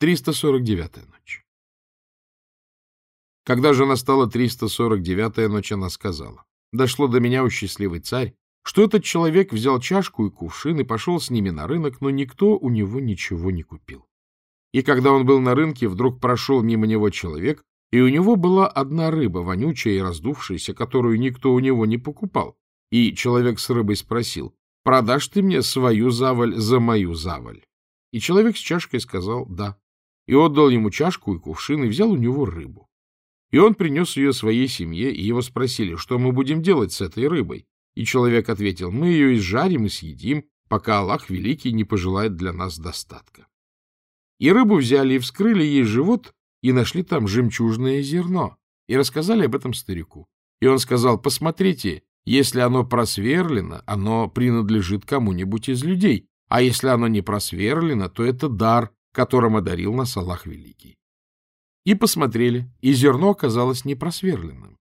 349-я ночь. Когда же настала 349-я ночь, она сказала, «Дошло до меня, у счастливый царь, что этот человек взял чашку и кувшин и пошел с ними на рынок, но никто у него ничего не купил. И когда он был на рынке, вдруг прошел мимо него человек, и у него была одна рыба, вонючая и раздувшаяся, которую никто у него не покупал. И человек с рыбой спросил, «Продашь ты мне свою заваль за мою заваль?» И человек с чашкой сказал «да». И отдал ему чашку и кувшин, и взял у него рыбу. И он принес ее своей семье, и его спросили, что мы будем делать с этой рыбой. И человек ответил, мы ее изжарим и съедим, пока Аллах Великий не пожелает для нас достатка. И рыбу взяли и вскрыли ей живот, и нашли там жемчужное зерно, и рассказали об этом старику. И он сказал, посмотрите, если оно просверлено, оно принадлежит кому-нибудь из людей, а если оно не просверлено, то это дар, которым одарил нас Аллах Великий. И посмотрели, и зерно оказалось непросверленным.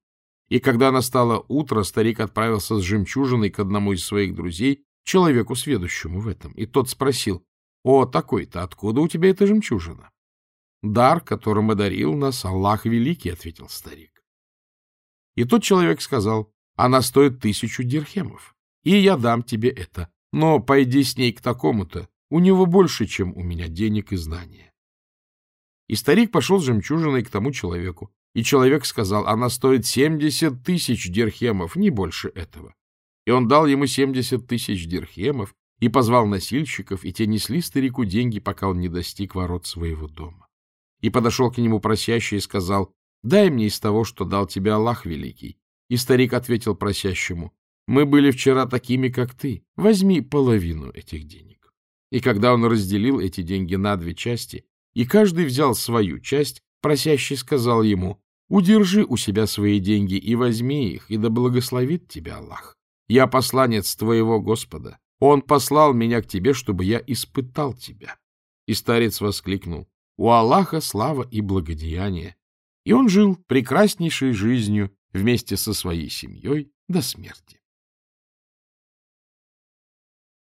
И когда настало утро, старик отправился с жемчужиной к одному из своих друзей, человеку, сведущему в этом. И тот спросил, «О, такой-то, откуда у тебя эта жемчужина?» «Дар, которым одарил нас Аллах Великий», — ответил старик. И тот человек сказал, «Она стоит тысячу дирхемов, и я дам тебе это, но пойди с ней к такому-то, у него больше, чем у меня денег и знания». И старик пошел с жемчужиной к тому человеку, и человек сказал, она стоит семьдесят тысяч дирхемов, не больше этого. И он дал ему семьдесят тысяч дирхемов и позвал носильщиков, и те несли старику деньги, пока он не достиг ворот своего дома и подошел к нему просящий и сказал, «Дай мне из того, что дал тебе Аллах Великий». И старик ответил просящему, «Мы были вчера такими, как ты. Возьми половину этих денег». И когда он разделил эти деньги на две части, и каждый взял свою часть, просящий сказал ему, «Удержи у себя свои деньги и возьми их, и да благословит тебя Аллах. Я посланец твоего Господа. Он послал меня к тебе, чтобы я испытал тебя». И старец воскликнул, у Аллаха слава и благодеяние. И он жил прекраснейшей жизнью вместе со своей семьей до смерти.